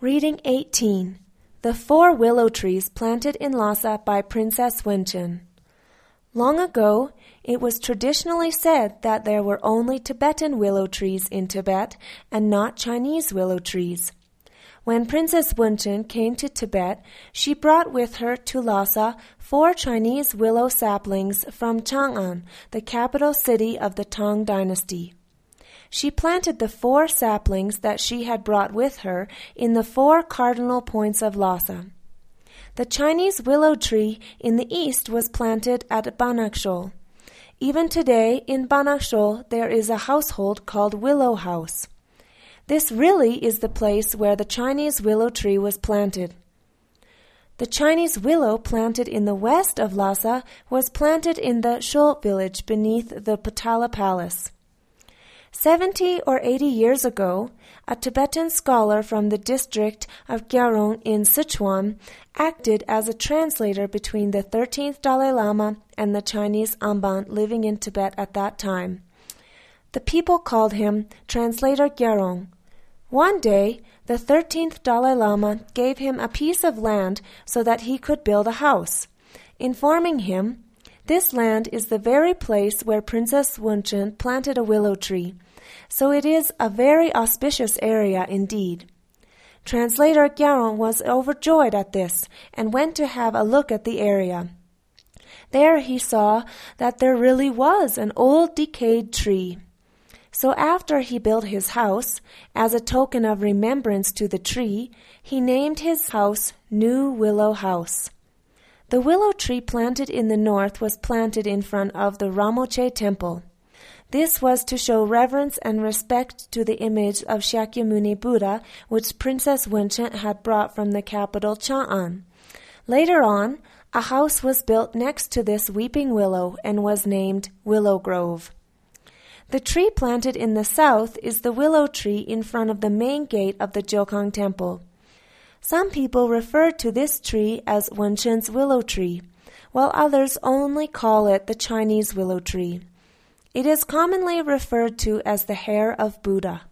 Reading 18 The Four Willow Trees Planted in Lhasa by Princess Wencheng. Long ago, it was traditionally said that there were only Tibetan willow trees in Tibet and not Chinese willow trees. When Princess Wencheng came to Tibet, she brought with her to Lhasa four Chinese willow saplings from Chang'an, the capital city of the Tang dynasty. She planted the four saplings that she had brought with her in the four cardinal points of Lhasa. The Chinese willow tree in the east was planted at Banakshol. Even today in Banakshol there is a household called Willow House. This really is the place where the Chinese willow tree was planted. The Chinese willow planted in the west of Lhasa was planted in the Shul village beneath the Potala Palace. Seventy or eighty years ago, a Tibetan scholar from the district of Gyarong in Sichuan acted as a translator between the 13th Dalai Lama and the Chinese Amban living in Tibet at that time. The people called him Translator Gyarong. One day, the 13th Dalai Lama gave him a piece of land so that he could build a house, informing him, This land is the very place where Princess Wencheng planted a willow tree, so it is a very auspicious area indeed. Translator Gyarong was overjoyed at this and went to have a look at the area. There he saw that there really was an old decayed tree. So after he built his house, as a token of remembrance to the tree, he named his house New Willow House. The willow tree planted in the north was planted in front of the Ramoche temple. This was to show reverence and respect to the image of Shakyamuni Buddha, which Princess Wencheng had brought from the capital Chang'an. Later on, a house was built next to this weeping willow and was named Willow Grove. The tree planted in the south is the willow tree in front of the main gate of the Jokhang temple. Some people refer to this tree as Wencheng's willow tree, while others only call it the Chinese willow tree. It is commonly referred to as the hair of Buddha.